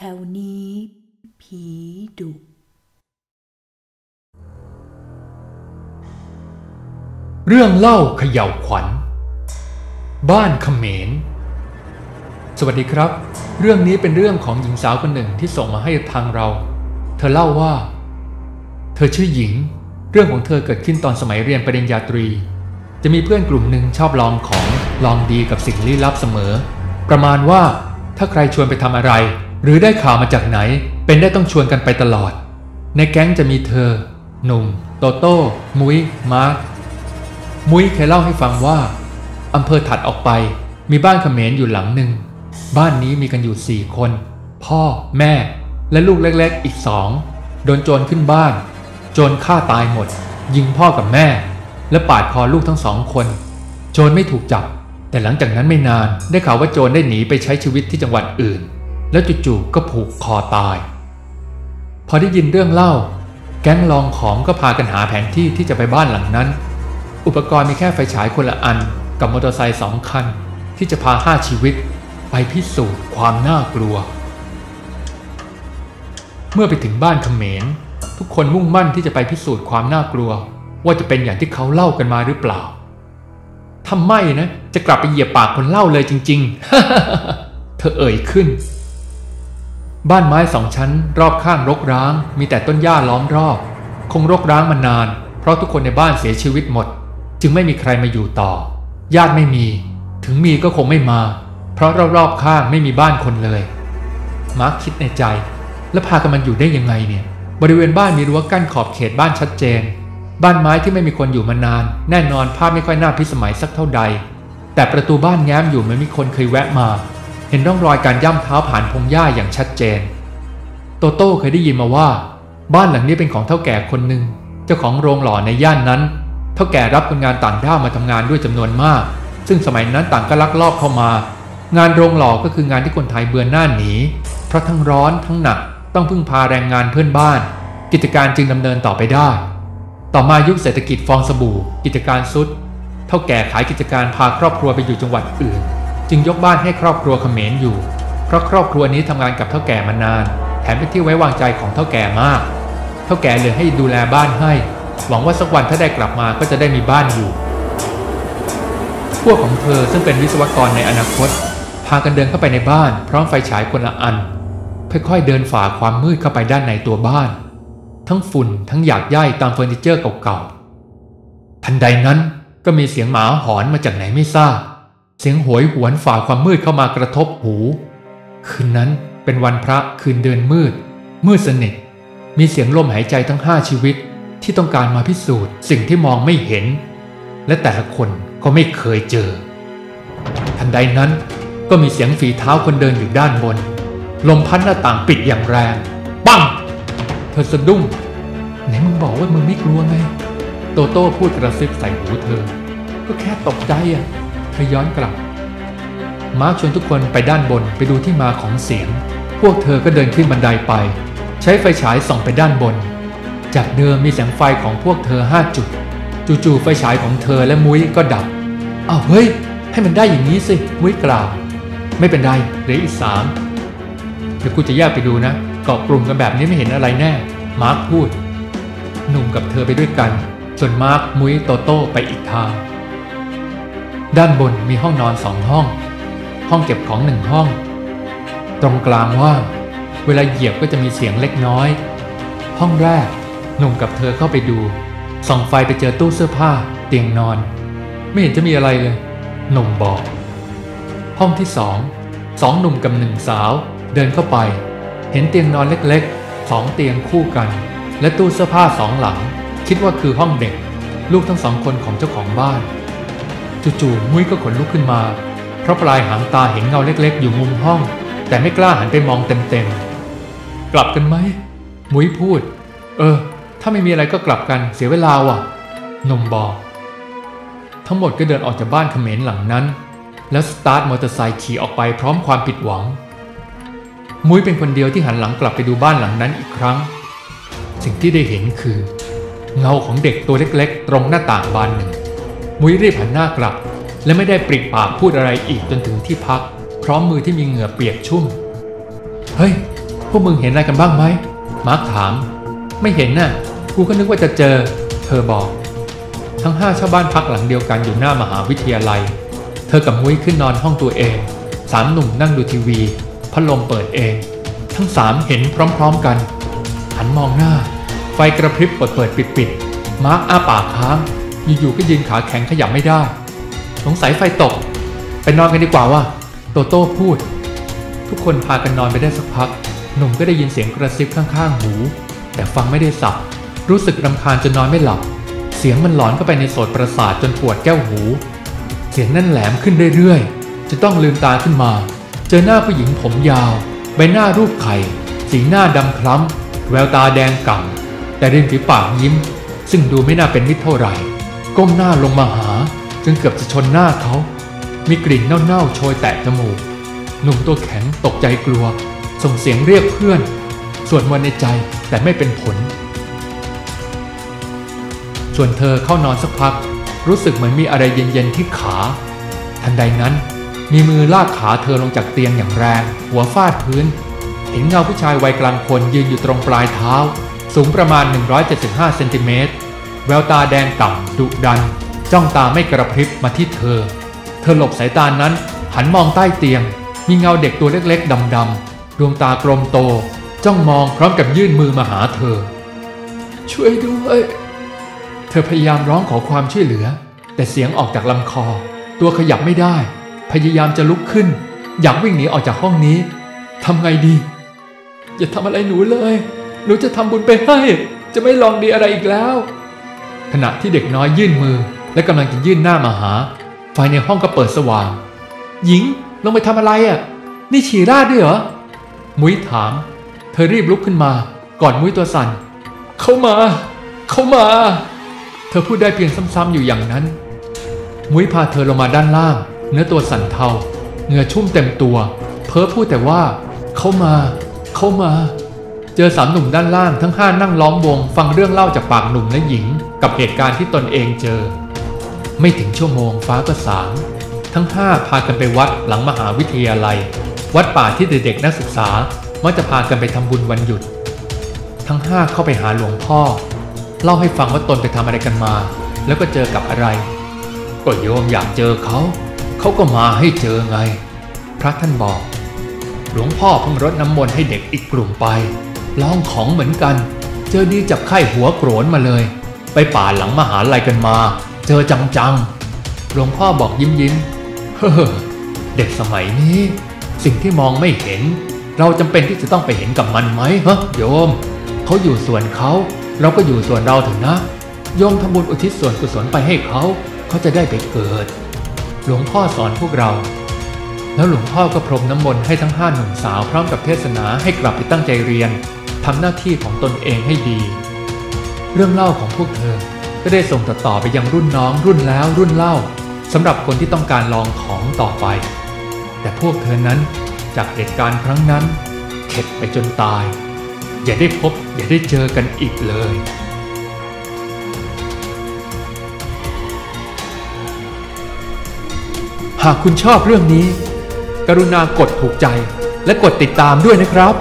แถวนี้ ผีดุเรื่องเล่าเขย่าวขวัญ บ้านเขมร สวัสดีครับ เรื่องนี้เป็นเรื่องของหญิงสาวคนหนึ่งที่ส่งมาให้ทางเรา เธอเล่าว่า เธอชื่อหญิง เรื่องของเธอเกิดขึ้นตอนสมัยเรียนปริญญาตรี จะมีเพื่อนกลุ่มหนึ่งชอบลองของลองดีกับสิ่งลี้ลับเสมอ ประมาณว่าถ้าใครชวนไปทำอะไร หรือได้ข่าวมาจากไหน เป็นได้ต้องชวนกันไปตลอด ในแก๊งจะมีเธอ หนุ่ม โตโต้ มุ้ย มาร์ค มุ้ยเคยเล่าให้ฟังว่าอำเภอถัดออกไป มีบ้านเขมรอยู่หลังหนึ่ง บ้านนี้มีกันอยู่สี่คน พ่อ แม่ และลูกเล็กๆ อีกสองโดนโจรขึ้นบ้าน โจรฆ่าตายหมด ยิงพ่อกับแม่ และปาดคอลูกทั้งสองคน โจรไม่ถูกจับ แต่หลังจากนั้นไม่นานได้ข่าวว่าโจรได้หนีไปใช้ชีวิตที่จังหวัดอื่น แล้วจู่ๆก็ผูกคอตาย พอได้ยินเรื่องเล่า แก๊งลองของก็พากันหาแผนที่ที่จะไปบ้านหลังนั้น อุปกรณ์มีแค่ไฟฉายคนละอันกับมอเตอร์ไซค์สองคัน ที่จะพาห้าชีวิต ไปพิสูจน์ความน่ากลัว เมื่อไปถึงบ้านเขมรทุกคนมุ่งมั่นที่จะไปพิสูจน์ความน่ากลัว ว่าจะเป็นอย่างที่เขาเล่ากันมาหรือเปล่าถ้าไม่นะ จะกลับไปเหยียบปากคนเล่าเลยจริง ๆ เธอเอ่ยขึ้น บ้านไม้สองชั้น รอบข้างรกร้าง มีแต่ต้นหญ้าล้อมรอบ คงรกร้างมานาน เพราะทุกคนในบ้านเสียชีวิตหมด จึงไม่มีใครมาอยู่ต่อ ญาติไม่มี ถึงมีก็คงไม่มา เพราะรอบๆข้างไม่มีบ้านคนเลย มาร์คคิดในใจ แล้วพากันมันอยู่ได้ยังไงเนี่ย บริเวณบ้านมีรั้วกั้นขอบเขตบ้านชัดเจน บ้านไม้ที่ไม่มีคนอยู่มานาน แน่นอนภาพไม่ค่อยน่าพิสมัยสักเท่าใด แต่ประตูบ้านแง้มอยู่เหมือนมีคนเคยแวะมา เห็นร่องรอยการย่ำเท้าผ่านพงหญ้าอย่างชัดเจน โตโต้เคยได้ยินมาว่า บ้านหลังนี้เป็นของเท่าแก่คนหนึ่งเจ้าของโรงหล่อในย่านนั้น เท่าแก่รับคนงานต่างด้าวมาทำงานด้วยจำนวนมาก ซึ่งสมัยนั้นต่างก็ลักลอบเข้ามา งานโรงหล่อก็คืองานที่คนไทยเบือนหน้าหนีเพราะทั้งร้อนทั้งหนักต้องพึ่งพาแรงงานเพื่อนบ้าน กิจการจึงดำเนินต่อไปได้ ต่อมายุคเศรษฐกิจฟองสบู่ กิจการซุดเท่าแก่ขายกิจการพาครอบครัวไปอยู่จังหวัดอื่น จึงยกบ้านให้ครอบครัวเขมรอยู่ เพราะครอบครัวนี้ทำงานกับเท่าแก่มานาน แถมเป็นที่ไว้วางใจของเท่าแก่มาก เท่าแก่เลยให้ดูแลบ้านให้ หวังว่าสักวันถ้าได้กลับมาก็จะได้มีบ้านอยู่ พวกของเธอซึ่งเป็นวิศวกรในอนาคต พากันเดินเข้าไปในบ้าน พร้อมไฟฉายคนละอัน ค่อยๆเดินฝ่าความมืดเข้าไปด้านในตัวบ้าน ทั้งฝุ่นทั้งหยากย่ายตามเฟอร์นิเจอร์เก่าๆทันใดนั้นก็มีเสียงหมาหอนมาจากไหนไม่ทราบ เสียงโหยหวนฝ่าความมืดเข้ามากระทบหู คืนนั้นเป็นวันพระคืนเดือนมืด มืดสนิท มีเสียงลมหายใจทั้งห้าชีวิตที่ต้องการมาพิสูจน์สิ่งที่มองไม่เห็น และแต่ละคนก็ไม่เคยเจอ ทันใดนั้นก็มีเสียงฝีเท้าคนเดินอยู่ด้านบน ลมพัดหน้าต่างปิดอย่างแรงปังเธอสะดุ้งไหนมึงบอกว่ามึงไม่กลัวไง โตโต้พูดกระซิบใส่หูเธอ ก็แค่ตกใจอะ ธอย้อนกลับ มาร์คชวนทุกคนไปด้านบนไปดูที่มาของเสียง พวกเธอก็เดินขึ้นบันไดไป ใช้ไฟฉายส่องไปด้านบน จากเดิมมีแสงไฟของพวกเธอห้าจุด จู่ๆไฟฉายของเธอและมุ้ยก็ดับอ้าวเฮ้ย ให้มันได้อย่างนี้สิ มุ้ยกล่าว ไม่เป็นไรเหลืออีกสามเดี๋ยวกูจะแยกไปดูนะเกาะกลุ่มกันแบบนี้ไม่เห็นอะไรแน่ มาร์คพูด หนุ่มกับเธอไปด้วยกัน ส่วนมาร์คมุ้ยโตโต้ไปอีกทาง ด้านบนมีห้องนอนสองห้อง ห้องเก็บของหนึ่งห้อง ตรงกลางว่างเวลาเหยียบก็จะมีเสียงเล็กน้อย ห้องแรกหนุ่มกับเธอเข้าไปดูส่องไฟไปเจอตู้เสื้อผ้า เตียงนอน ไม่เห็นจะมีอะไรเลยหนุ่มบอก ห้องที่สองสองหนุ่มกับหนึ่งสาว เดินเข้าไป เห็นเตียงนอนเล็กๆสองเตียงคู่กัน และตู้เสื้อผ้าสองหลัง คิดว่าคือห้องเด็ก ลูกทั้งสองคนของเจ้าของบ้าน จู่ๆมุ้ยก็ขนลุกขึ้นมา เพราะปลายหางตาเห็นเงาเล็ก ๆ อยู่มุมห้อง แต่ไม่กล้าหันไปมองเต็มๆ กลับกันไหม มุ้ยพูด เออ ถ้าไม่มีอะไรก็กลับกันเสียเวลาว่ะนมบอก ทั้งหมดก็เดินออกจากบ้านเขมรหลังนั้น แล้วสตาร์ทมอเตอร์ไซค์ขี่ออกไปพร้อมความผิดหวัง มุ้ยเป็นคนเดียวที่หันหลังกลับไปดูบ้านหลังนั้นอีกครั้ง สิ่งที่ได้เห็นคือ เงาของเด็กตัวเล็ก ๆ ตรงหน้าต่างบานหนึ่ง มุ้ยรีบหันหน้ากลับ และไม่ได้ปริปากพูดอะไรอีกจนถึงที่พัก พร้อมมือที่มีเหงื่อเปียกชุ่ม เฮ้ย พวกมึงเห็นอะไรกันบ้างไหม มาร์คถาม ไม่เห็นน่ะ กูก็นึกว่าจะเจอ เธอบอก ทั้งห้าเช่าบ้านพักหลังเดียวกันอยู่หน้ามหาวิทยาลัย เธอกับมุ้ยขึ้นนอนห้องตัวเอง สามหนุ่มนั่งดูทีวี พัดลมเปิดเอง ทั้งสามเห็นพร้อมๆกัน หันมองหน้า ไฟกระพริบเปิดเปิดปิดปิดมาร์คอ้าปากค้าง อยู่ๆก็ยืนขาแข็งขยับไม่ได้ สงสัยไฟตก ไปนอนกันดีกว่าว่ะโตโต้พูด ทุกคนพากันนอนไปได้สักพัก หนุ่มก็ได้ยินเสียงกระซิบข้างๆหู แต่ฟังไม่ได้สับ รู้สึกรำคาญจนนอนไม่หลับ เสียงมันหลอนเข้าไปในโสตประสาทจนปวดแก้วหู เสียงนั่นแหลมขึ้นเรื่อยๆ จะต้องลืมตาขึ้นมา เจอหน้าผู้หญิงผมยาว ใบหน้ารูปไข่ สีหน้าดำคล้ำ แววตาแดงก่ำแต่ริมฝีปากยิ้ม ซึ่งดูไม่น่าเป็นมิตรเท่าไหร่ ก้มหน้าลงมาหา จนเกือบจะชนหน้าเขา มีกลิ่นเน่าๆโชยแตะจมูก หนุ่มตัวแข็งตกใจกลัว ส่งเสียงเรียกเพื่อนส่วนวันในใจแต่ไม่เป็นผล ส่วนเธอเข้านอนสักพัก รู้สึกเหมือนมีอะไรเย็นๆที่ขา ทันใดนั้น มีมือลากขาเธอลงจากเตียงอย่างแรง หัวฟาดพื้น เห็นเงาผู้ชายวัยกลางคนยืนอยู่ตรงปลายเท้า สูงประมาณ 175 เซนติเมตร แววตาแดงก่ำดุดัน จ้องตาไม่กระพริบมาที่เธอ เธอหลบสายตานั้น หันมองใต้เตียง มีเงาเด็กตัวเล็กๆดำๆดวงตากลมโต จ้องมองพร้อมกับยื่นมือมาหาเธอ ช่วยด้วย เธอพยายามร้องขอความช่วยเหลือ แต่เสียงออกจากลำคอ ตัวขยับไม่ได้ พยายามจะลุกขึ้น อยากวิ่งหนีออกจากห้องนี้ทำไงดี อย่าทำอะไรหนูเลย หนูจะทำบุญไปให้ จะไม่ลองดีอะไรอีกแล้ว ขณะที่เด็กน้อยยื่นมือ และกำลังจะยื่นหน้ามาหา ไฟในห้องก็เปิดสว่าง หญิงลงไปทำอะไรอะ่ะ นี่ฉี่ราดด้วยเหรอ มุ้ยถาม เธอรีบลุกขึ้นมา ก่อนมุ้ยตัวสั่น เข้ามา เข้ามา เธอพูดได้เพียงซ้ำๆอยู่อย่างนั้น มุ้ยพาเธอลงมาด้านล่าง เนื้อตัวสั่นเทา เหงื่อชุ่มเต็มตัว เพ้อพูดแต่ว่า เข้ามา เข้ามา เจอสามหนุ่มด้านล่างทั้งห้านั่งล้อมวง ฟังเรื่องเล่าจากปากหนุ่มและหญิง กับเหตุการณ์ที่ตนเองเจอ ไม่ถึงชั่วโมงฟ้าก็สางทั้งห้าพากันไปวัดหลังมหาวิทยาลัย วัดป่าที่เด็กๆนักศึกษามักจะพากันไปทำบุญวันหยุด ทั้งห้าเข้าไปหาหลวงพ่อ เล่าให้ฟังว่าตนไปทำอะไรกันมา แล้วก็เจอกับอะไร ก็โยมอยากเจอเขาเขาก็มาให้เจอไง พระท่านบอก หลวงพ่อเพิ่งรดน้ำมนต์ให้เด็กอีกกลุ่มไป ลองของเหมือนกัน เจอดีจับไข้หัวโกรนมาเลย ไปป่าหลังมหาลัยกันมา เจอจังๆหลวงพ่อบอกยิ้มยิ้มเฮ้อเด็กสมัยนี้ สิ่งที่มองไม่เห็น เราจำเป็นที่จะต้องไปเห็นกับมันไหมฮะโยมเขาอยู่ส่วนเขาเราก็อยู่ส่วนเราเถอะนะ โยมทำบุญอุทิศส่วนกุศลไปให้เขา เขาจะได้ไปเกิด หลวงพ่อสอนพวกเรา แล้วหลวงพ่อก็พรมน้ำมนต์ให้ทั้งห้าหนุ่มสาวพร้อมกับเทศนาให้กลับไปตั้งใจเรียน ทำหน้าที่ของตนเองให้ดี เรื่องเล่าของพวกเธอ ก็ได้ส่งต่อไปยังรุ่นน้องรุ่นแล้วรุ่นเล่าสำหรับคนที่ต้องการลองของต่อไป แต่พวกเธอนั้นจากเหตุการณ์ครั้งนั้น เข็ดไปจนตาย อย่าได้พบอย่าได้เจอกันอีกเลยหากคุณชอบเรื่องนี้ กรุณากดถูกใจและกดติดตามด้วยนะครับ